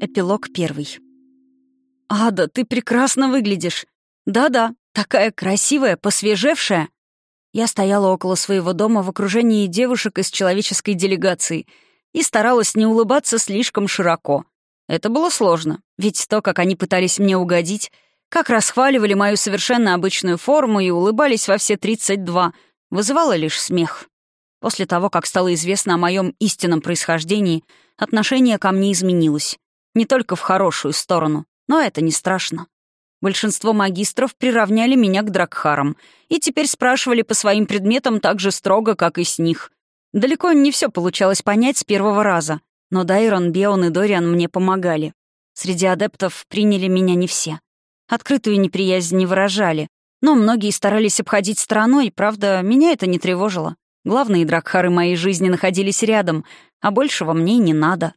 Эпилог первый. «Ада, ты прекрасно выглядишь. Да-да, такая красивая, посвежевшая». Я стояла около своего дома в окружении девушек из человеческой делегации и старалась не улыбаться слишком широко. Это было сложно, ведь то, как они пытались мне угодить, как расхваливали мою совершенно обычную форму и улыбались во все 32, вызывало лишь смех. После того, как стало известно о моем истинном происхождении, отношение ко мне изменилось. Не только в хорошую сторону, но это не страшно. Большинство магистров приравняли меня к Дракхарам и теперь спрашивали по своим предметам так же строго, как и с них. Далеко не все получалось понять с первого раза, но Дайрон, Беон и Дориан мне помогали. Среди адептов приняли меня не все. Открытую неприязнь не выражали, но многие старались обходить стороной, правда, меня это не тревожило. Главные Дракхары моей жизни находились рядом, а большего мне не надо.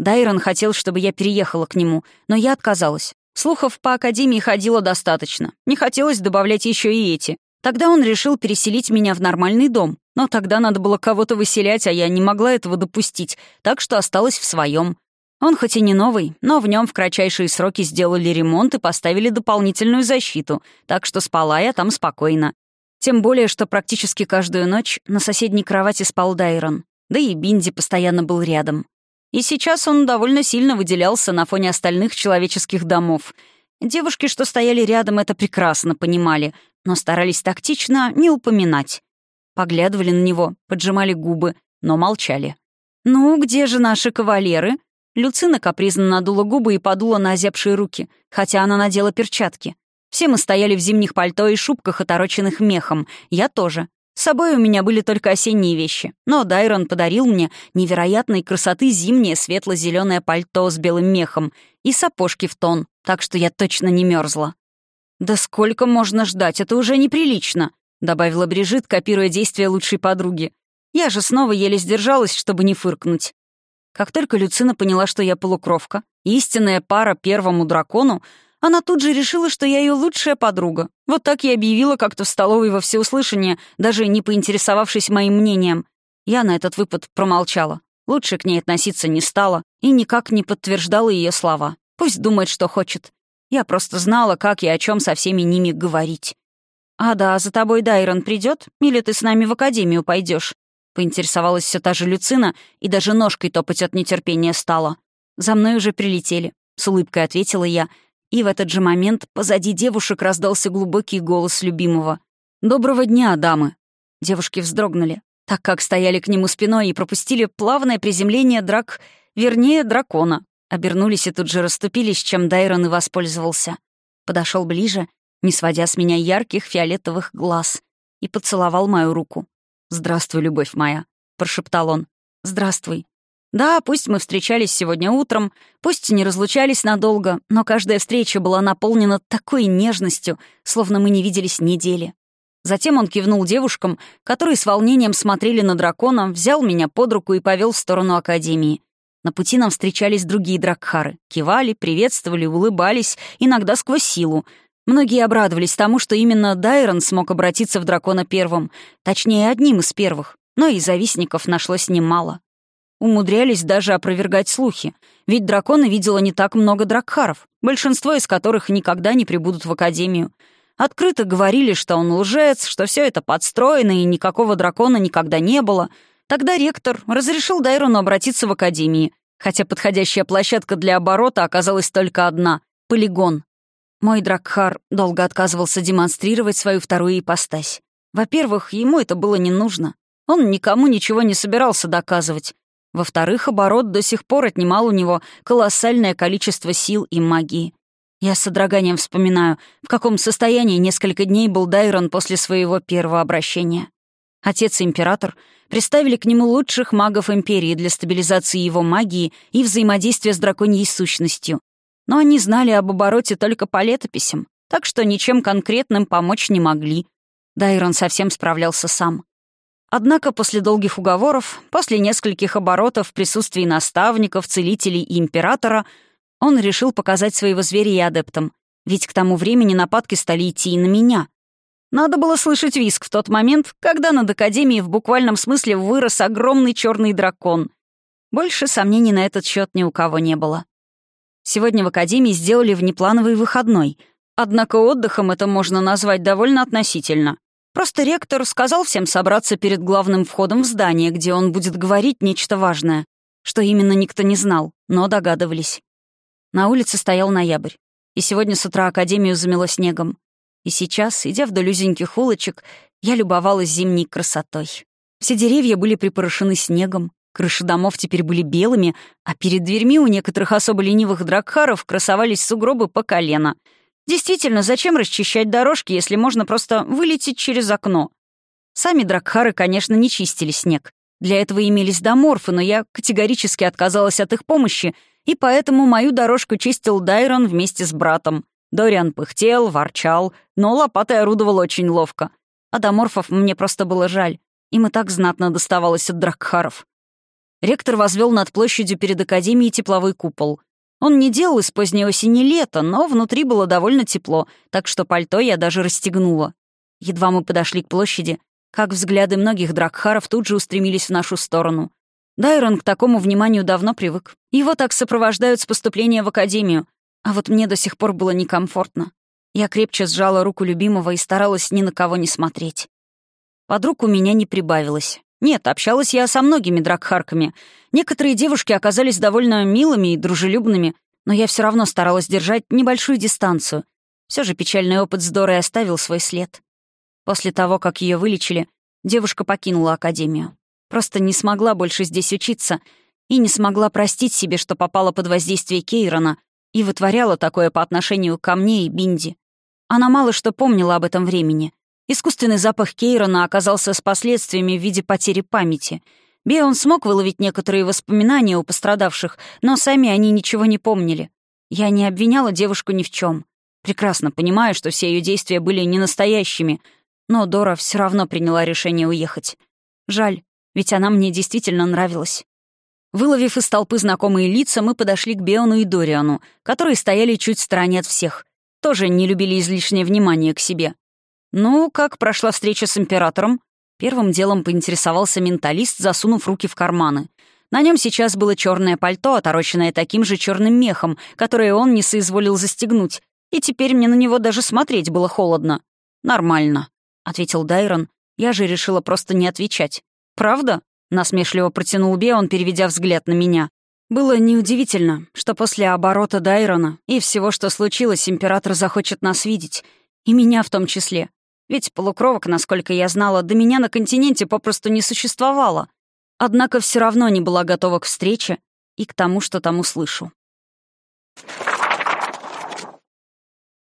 Дайрон хотел, чтобы я переехала к нему, но я отказалась. Слухов по Академии ходило достаточно. Не хотелось добавлять еще и эти. Тогда он решил переселить меня в нормальный дом. Но тогда надо было кого-то выселять, а я не могла этого допустить, так что осталась в своем. Он хоть и не новый, но в нем в кратчайшие сроки сделали ремонт и поставили дополнительную защиту, так что спала я там спокойно. Тем более, что практически каждую ночь на соседней кровати спал Дайрон. Да и Бинди постоянно был рядом. И сейчас он довольно сильно выделялся на фоне остальных человеческих домов. Девушки, что стояли рядом, это прекрасно понимали, но старались тактично не упоминать. Поглядывали на него, поджимали губы, но молчали. «Ну, где же наши кавалеры?» Люцина капризно надула губы и подула на озябшие руки, хотя она надела перчатки. Все мы стояли в зимних пальто и шубках, отороченных мехом. Я тоже. С собой у меня были только осенние вещи, но Дайрон подарил мне невероятной красоты зимнее светло-зеленое пальто с белым мехом и сапожки в тон, так что я точно не мерзла. «Да сколько можно ждать? Это уже неприлично», — добавила Брижит, копируя действия лучшей подруги. Я же снова еле сдержалась, чтобы не фыркнуть. Как только Люцина поняла, что я полукровка, истинная пара первому дракону, она тут же решила, что я ее лучшая подруга. Вот так я объявила как-то в столовой во всеуслышание, даже не поинтересовавшись моим мнением. Я на этот выпад промолчала. Лучше к ней относиться не стала и никак не подтверждала ее слова. Пусть думает, что хочет. Я просто знала, как и о чем со всеми ними говорить. «А да, за тобой Дайрон придет, или ты с нами в академию пойдешь? Поинтересовалась все та же Люцина и даже ножкой топать от нетерпения стала. «За мной уже прилетели», — с улыбкой ответила я, и в этот же момент позади девушек раздался глубокий голос любимого. «Доброго дня, дамы!» Девушки вздрогнули, так как стояли к нему спиной и пропустили плавное приземление драк... вернее, дракона. Обернулись и тут же расступились, чем Дайрон и воспользовался. Подошел ближе, не сводя с меня ярких фиолетовых глаз, и поцеловал мою руку. «Здравствуй, любовь моя», — прошептал он. «Здравствуй», да, пусть мы встречались сегодня утром, пусть не разлучались надолго, но каждая встреча была наполнена такой нежностью, словно мы не виделись недели. Затем он кивнул девушкам, которые с волнением смотрели на дракона, взял меня под руку и повел в сторону Академии. На пути нам встречались другие дракхары. Кивали, приветствовали, улыбались, иногда сквозь силу. Многие обрадовались тому, что именно Дайрон смог обратиться в дракона первым, точнее, одним из первых, но и завистников нашлось немало. Умудрялись даже опровергать слухи, ведь дракона видела не так много дракхаров, большинство из которых никогда не прибудут в Академию. Открыто говорили, что он лжец, что все это подстроено и никакого дракона никогда не было. Тогда ректор разрешил Дайрону обратиться в Академии, хотя подходящая площадка для оборота оказалась только одна — полигон. Мой Дракхар долго отказывался демонстрировать свою вторую ипостась. Во-первых, ему это было не нужно. Он никому ничего не собирался доказывать. Во-вторых, оборот до сих пор отнимал у него колоссальное количество сил и магии. Я с содроганием вспоминаю, в каком состоянии несколько дней был Дайрон после своего первого обращения. Отец и император приставили к нему лучших магов Империи для стабилизации его магии и взаимодействия с драконьей сущностью. Но они знали об обороте только по летописям, так что ничем конкретным помочь не могли. Дайрон совсем справлялся сам. Однако после долгих уговоров, после нескольких оборотов в присутствии наставников, целителей и императора, он решил показать своего зверя и адептам, ведь к тому времени нападки стали идти и на меня. Надо было слышать виск в тот момент, когда над Академией в буквальном смысле вырос огромный черный дракон. Больше сомнений на этот счет ни у кого не было. Сегодня в Академии сделали внеплановый выходной. Однако отдыхом это можно назвать довольно относительно. Просто ректор сказал всем собраться перед главным входом в здание, где он будет говорить нечто важное. Что именно никто не знал, но догадывались. На улице стоял ноябрь. И сегодня с утра Академию замело снегом. И сейчас, идя вдоль узеньких улочек, я любовалась зимней красотой. Все деревья были припорошены снегом, крыши домов теперь были белыми, а перед дверьми у некоторых особо ленивых дракхаров красовались сугробы по колено. Действительно, зачем расчищать дорожки, если можно просто вылететь через окно? Сами дракхары, конечно, не чистили снег. Для этого имелись доморфы, но я категорически отказалась от их помощи, и поэтому мою дорожку чистил Дайрон вместе с братом. Дориан пыхтел, ворчал, но лопатой орудовал очень ловко. А доморфов мне просто было жаль. Им и так знатно доставалось от дракхаров. Ректор возвел над площадью перед Академией тепловой купол. Он не делал из поздней осени лета, но внутри было довольно тепло, так что пальто я даже расстегнула. Едва мы подошли к площади, как взгляды многих дракхаров тут же устремились в нашу сторону. Дайрон к такому вниманию давно привык. Его так сопровождают с поступления в Академию. А вот мне до сих пор было некомфортно. Я крепче сжала руку любимого и старалась ни на кого не смотреть. Подруг у меня не прибавилось. Нет, общалась я со многими дракхарками. Некоторые девушки оказались довольно милыми и дружелюбными, но я все равно старалась держать небольшую дистанцию. Все же печальный опыт с Дорой оставил свой след. После того, как ее вылечили, девушка покинула академию. Просто не смогла больше здесь учиться и не смогла простить себе, что попала под воздействие Кейрона и вытворяла такое по отношению ко мне и Бинди. Она мало что помнила об этом времени. Искусственный запах Кейрона оказался с последствиями в виде потери памяти. Беон смог выловить некоторые воспоминания у пострадавших, но сами они ничего не помнили. Я не обвиняла девушку ни в чем. Прекрасно понимаю, что все ее действия были не настоящими, но Дора все равно приняла решение уехать. Жаль, ведь она мне действительно нравилась. Выловив из толпы знакомые лица, мы подошли к Беону и Дориану, которые стояли чуть в стороне от всех. Тоже не любили излишнее внимание к себе. «Ну, как прошла встреча с императором?» Первым делом поинтересовался менталист, засунув руки в карманы. На нем сейчас было черное пальто, отороченное таким же черным мехом, которое он не соизволил застегнуть, и теперь мне на него даже смотреть было холодно. «Нормально», — ответил Дайрон. Я же решила просто не отвечать. «Правда?» — насмешливо протянул Беон, переведя взгляд на меня. Было неудивительно, что после оборота Дайрона и всего, что случилось, император захочет нас видеть. И меня в том числе. Ведь полукровок, насколько я знала, до меня на континенте попросту не существовало. Однако все равно не была готова к встрече и к тому, что там услышу.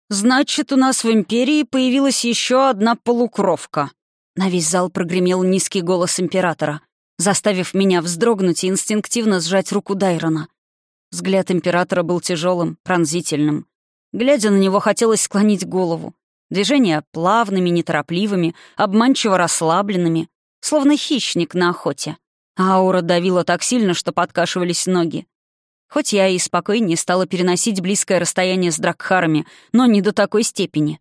«Значит, у нас в Империи появилась еще одна полукровка», на весь зал прогремел низкий голос императора, заставив меня вздрогнуть и инстинктивно сжать руку Дайрона. Взгляд императора был тяжелым, пронзительным. Глядя на него, хотелось склонить голову. Движения плавными, неторопливыми, обманчиво расслабленными, словно хищник на охоте. аура давила так сильно, что подкашивались ноги. Хоть я и спокойнее стала переносить близкое расстояние с Дракхарами, но не до такой степени.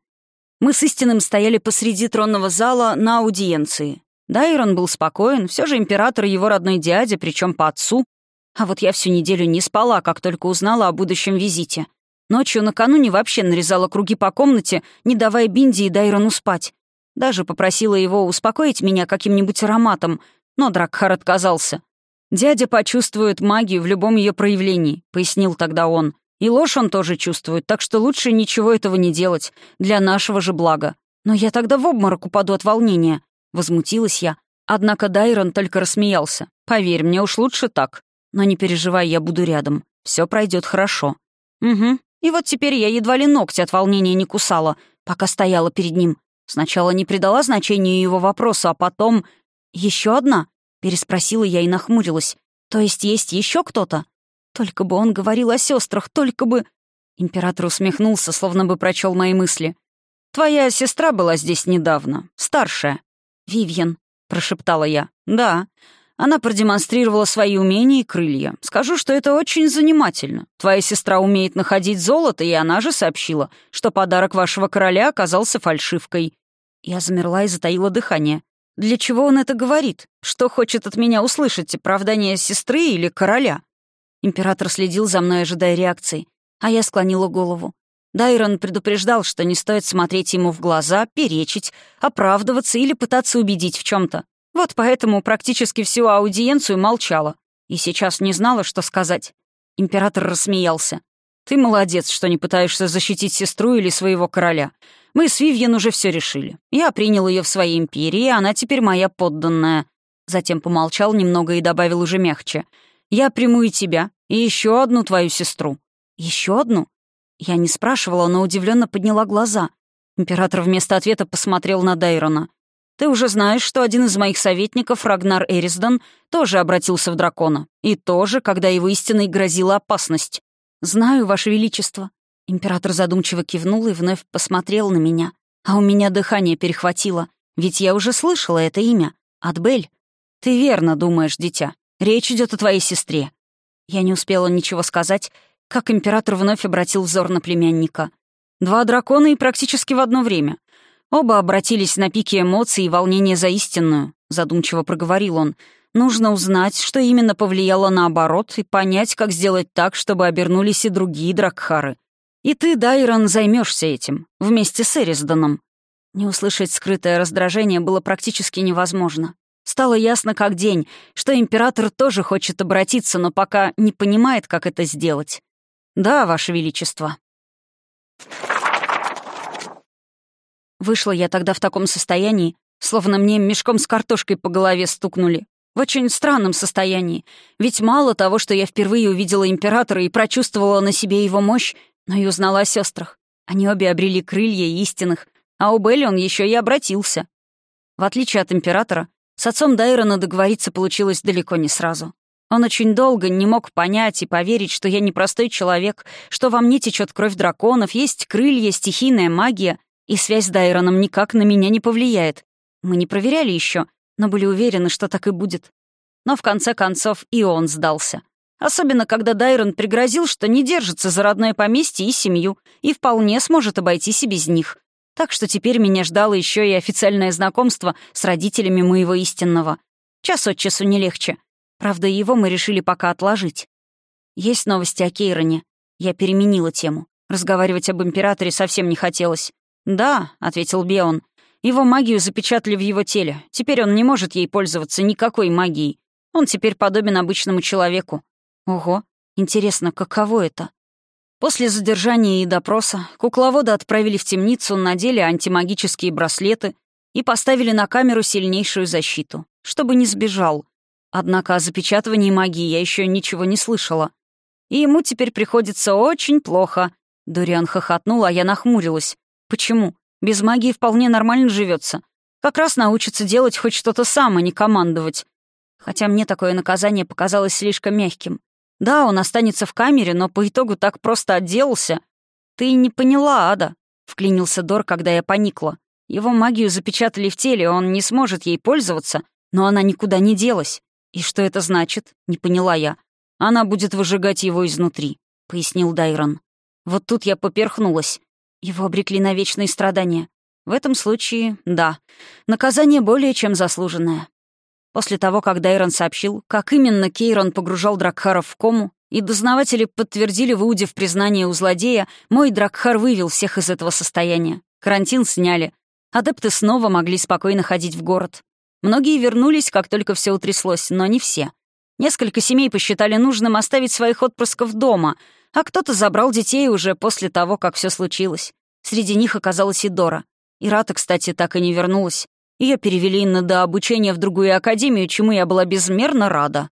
Мы с истинным стояли посреди тронного зала на аудиенции. Дайрон был спокоен, все же император его родной дядя, причем по отцу. А вот я всю неделю не спала, как только узнала о будущем визите. Ночью накануне вообще нарезала круги по комнате, не давая Бинди и Дайрону спать. Даже попросила его успокоить меня каким-нибудь ароматом, но Дракхар отказался. «Дядя почувствует магию в любом ее проявлении», — пояснил тогда он. И ложь он тоже чувствует, так что лучше ничего этого не делать, для нашего же блага. Но я тогда в обморок упаду от волнения. Возмутилась я. Однако Дайрон только рассмеялся. Поверь, мне уж лучше так. Но не переживай, я буду рядом. Все пройдет хорошо. Угу. И вот теперь я едва ли ногти от волнения не кусала, пока стояла перед ним. Сначала не придала значения его вопросу, а потом... Еще одна?» — переспросила я и нахмурилась. «То есть есть еще кто-то?» Только бы он говорил о сестрах, только бы... Император усмехнулся, словно бы прочел мои мысли. «Твоя сестра была здесь недавно, старшая». «Вивьен», — прошептала я. «Да». Она продемонстрировала свои умения и крылья. Скажу, что это очень занимательно. Твоя сестра умеет находить золото, и она же сообщила, что подарок вашего короля оказался фальшивкой. Я замерла и затаила дыхание. Для чего он это говорит? Что хочет от меня услышать, оправдание сестры или короля? Император следил за мной, ожидая реакции. А я склонила голову. Дайрон предупреждал, что не стоит смотреть ему в глаза, перечить, оправдываться или пытаться убедить в чем то Вот поэтому практически всю аудиенцию молчала. И сейчас не знала, что сказать. Император рассмеялся. «Ты молодец, что не пытаешься защитить сестру или своего короля. Мы с Вивьен уже все решили. Я принял ее в своей империи, и она теперь моя подданная». Затем помолчал немного и добавил уже мягче. «Я приму и тебя, и еще одну твою сестру». Еще одну?» Я не спрашивала, но удивленно подняла глаза. Император вместо ответа посмотрел на Дайрона. «Ты уже знаешь, что один из моих советников, Рагнар Эрисдон, тоже обратился в дракона. И тоже, когда его истиной грозила опасность. «Знаю, Ваше Величество». Император задумчиво кивнул и вновь посмотрел на меня. А у меня дыхание перехватило, ведь я уже слышала это имя. Адбель. «Ты верно думаешь, дитя. Речь идет о твоей сестре». Я не успела ничего сказать, как император вновь обратил взор на племянника. Два дракона и практически в одно время. Оба обратились на пике эмоций и волнения за истинную, задумчиво проговорил он. Нужно узнать, что именно повлияло наоборот, и понять, как сделать так, чтобы обернулись и другие дракхары. И ты, Дайрон, займешься этим, вместе с Эрисдоном. Не услышать скрытое раздражение было практически невозможно. Стало ясно как день, что император тоже хочет обратиться, но пока не понимает, как это сделать. «Да, Ваше Величество». Вышла я тогда в таком состоянии, словно мне мешком с картошкой по голове стукнули. В очень странном состоянии. Ведь мало того, что я впервые увидела императора и прочувствовала на себе его мощь, но и узнала о сестрах. Они обе обрели крылья истинных, а у Белли он еще и обратился. В отличие от императора, с отцом Дайрона договориться получилось далеко не сразу. Он очень долго не мог понять и поверить, что я непростой человек, что во мне течет кровь драконов, есть крылья, стихийная магия, и связь с Дайроном никак на меня не повлияет. Мы не проверяли еще, но были уверены, что так и будет. Но в конце концов и он сдался. Особенно, когда Дайрон пригрозил, что не держится за родное поместье и семью, и вполне сможет обойтись и без них. Так что теперь меня ждало еще и официальное знакомство с родителями моего истинного. Час от часу не легче. Правда, его мы решили пока отложить. Есть новости о Кейроне. Я переменила тему. Разговаривать об императоре совсем не хотелось. «Да», — ответил Беон. «Его магию запечатали в его теле. Теперь он не может ей пользоваться никакой магией. Он теперь подобен обычному человеку». «Ого, интересно, каково это?» После задержания и допроса кукловода отправили в темницу, надели антимагические браслеты и поставили на камеру сильнейшую защиту, чтобы не сбежал. Однако о запечатывании магии я еще ничего не слышала. И ему теперь приходится очень плохо. Дориан хохотнул, а я нахмурилась. Почему? Без магии вполне нормально живется. Как раз научится делать хоть что-то сам, а не командовать. Хотя мне такое наказание показалось слишком мягким. Да, он останется в камере, но по итогу так просто отделался. Ты не поняла, Ада, — вклинился Дор, когда я поникла. Его магию запечатали в теле, он не сможет ей пользоваться, но она никуда не делась. «И что это значит?» — не поняла я. «Она будет выжигать его изнутри», — пояснил Дайрон. Вот тут я поперхнулась. Его обрекли на вечные страдания. В этом случае, да, наказание более чем заслуженное. После того, как Дайрон сообщил, как именно Кейрон погружал Дракхаров в кому, и дознаватели подтвердили, выудив признание у злодея, мой Дракхар вывел всех из этого состояния. Карантин сняли. Адепты снова могли спокойно ходить в город. Многие вернулись, как только все утряслось, но не все. Несколько семей посчитали нужным оставить своих отпрысков дома, а кто-то забрал детей уже после того, как все случилось. Среди них оказалась и Дора. Ирата, кстати, так и не вернулась. Ее перевели на до обучения в другую академию, чему я была безмерно рада.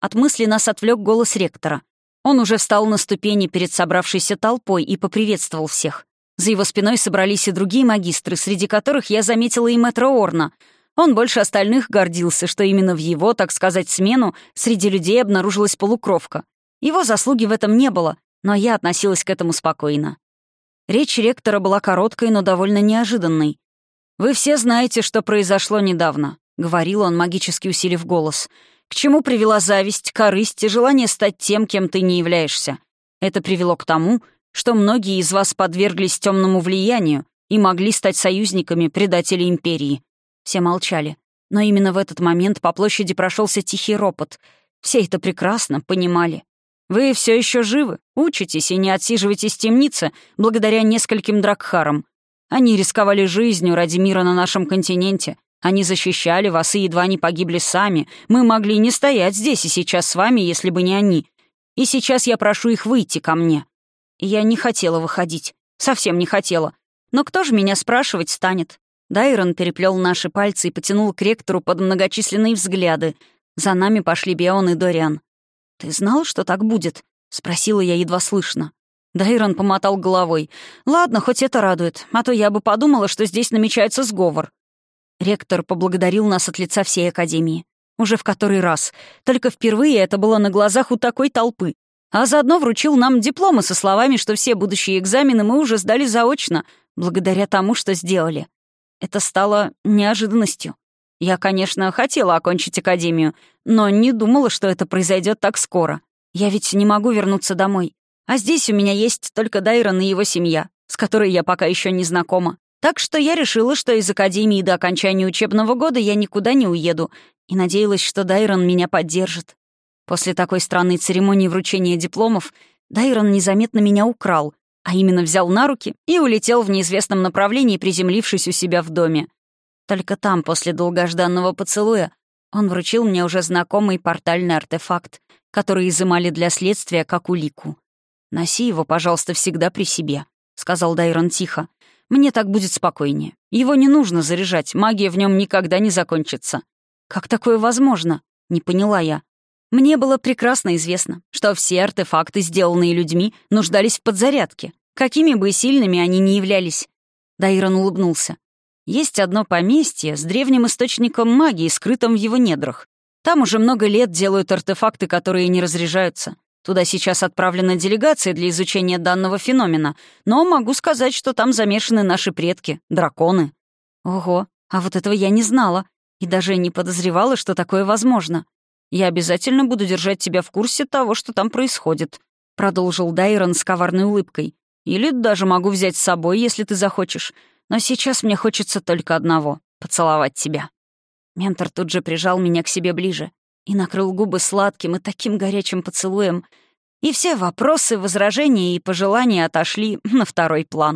От мысли нас отвлек голос ректора. Он уже встал на ступени перед собравшейся толпой и поприветствовал всех. За его спиной собрались и другие магистры, среди которых я заметила и мэтра Орна — он больше остальных гордился, что именно в его, так сказать, смену среди людей обнаружилась полукровка. Его заслуги в этом не было, но я относилась к этому спокойно. Речь ректора была короткой, но довольно неожиданной. «Вы все знаете, что произошло недавно», — говорил он, магически усилив голос. «К чему привела зависть, корысть и желание стать тем, кем ты не являешься? Это привело к тому, что многие из вас подверглись темному влиянию и могли стать союзниками предателей империи. Все молчали. Но именно в этот момент по площади прошелся тихий ропот. Все это прекрасно понимали. Вы все еще живы, учитесь и не отсиживаетесь в темнице благодаря нескольким дракхарам. Они рисковали жизнью ради мира на нашем континенте. Они защищали вас и едва не погибли сами. Мы могли не стоять здесь и сейчас с вами, если бы не они. И сейчас я прошу их выйти ко мне». Я не хотела выходить. Совсем не хотела. Но кто же меня спрашивать станет? Дайрон переплел наши пальцы и потянул к ректору под многочисленные взгляды. За нами пошли Бион и Дориан. «Ты знал, что так будет?» — спросила я едва слышно. Дайрон помотал головой. «Ладно, хоть это радует, а то я бы подумала, что здесь намечается сговор». Ректор поблагодарил нас от лица всей Академии. Уже в который раз. Только впервые это было на глазах у такой толпы. А заодно вручил нам дипломы со словами, что все будущие экзамены мы уже сдали заочно, благодаря тому, что сделали. Это стало неожиданностью. Я, конечно, хотела окончить академию, но не думала, что это произойдет так скоро. Я ведь не могу вернуться домой. А здесь у меня есть только Дайрон и его семья, с которой я пока еще не знакома. Так что я решила, что из академии до окончания учебного года я никуда не уеду, и надеялась, что Дайрон меня поддержит. После такой странной церемонии вручения дипломов Дайрон незаметно меня украл, а именно взял на руки и улетел в неизвестном направлении, приземлившись у себя в доме. Только там, после долгожданного поцелуя, он вручил мне уже знакомый портальный артефакт, который изымали для следствия как улику. «Носи его, пожалуйста, всегда при себе», — сказал Дайрон тихо. «Мне так будет спокойнее. Его не нужно заряжать, магия в нем никогда не закончится». «Как такое возможно?» — не поняла я. Мне было прекрасно известно, что все артефакты, сделанные людьми, нуждались в подзарядке, какими бы сильными они ни являлись. Дайрон улыбнулся. Есть одно поместье с древним источником магии, скрытым в его недрах. Там уже много лет делают артефакты, которые не разряжаются. Туда сейчас отправлена делегация для изучения данного феномена, но могу сказать, что там замешаны наши предки, драконы. Ого, а вот этого я не знала и даже не подозревала, что такое возможно. Я обязательно буду держать тебя в курсе того, что там происходит», — продолжил Дайрон с коварной улыбкой. «Или даже могу взять с собой, если ты захочешь. Но сейчас мне хочется только одного — поцеловать тебя». Ментор тут же прижал меня к себе ближе и накрыл губы сладким и таким горячим поцелуем, и все вопросы, возражения и пожелания отошли на второй план.